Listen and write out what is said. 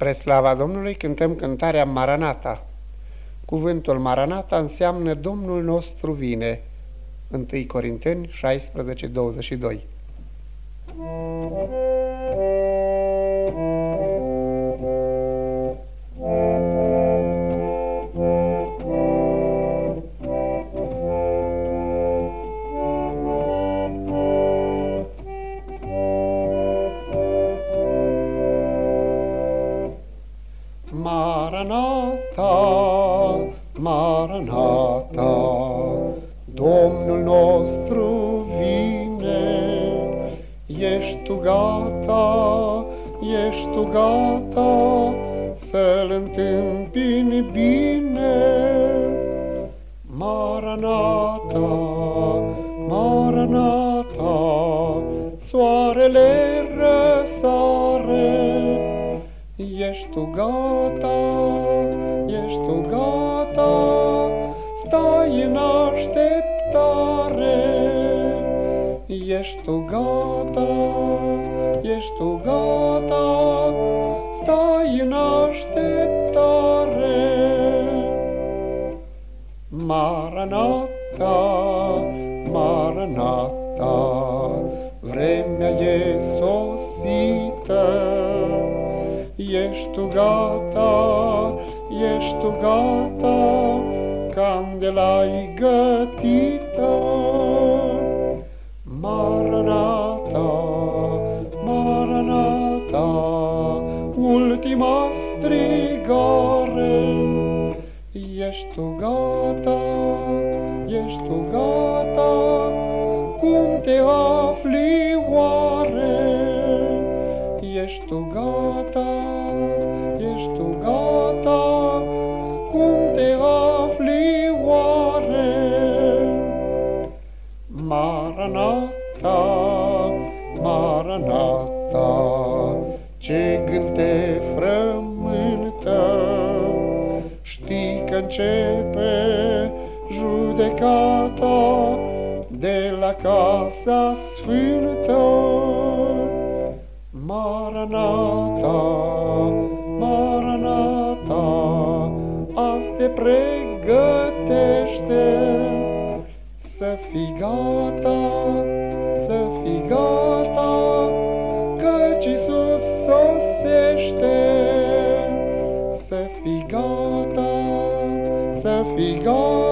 Spre slava Domnului cântăm cântarea Maranata. Cuvântul Maranata înseamnă Domnul nostru vine. 1 Corinteni 16, 22 Maranata, Maranata, Domnul nostru vine, Ești tu gata, ești tu gata, Să-L întâmpini bine. Maranata, Maranata, Soarele Ești tu gata, ești tu gata, stai în așteptare. Ești tu gata, ești tu gata, stai în așteptare. Maranata, Maranata, vremea e sosită, Ești tu gata, ești tu gata, candela-i gătită. Maranata, Maranata, ultima strigare. Ești tu gata, ești tu gata, cum te afli oare? Ești tu gata, Maranata, Maranata, ce gând te frământă, știi că începe judecata de la casa sfântă. Maranata, Maranata, azi te pregătește să fi gata, să fi gata, Căci Iisus sosește. Să fi gata, să fi gata,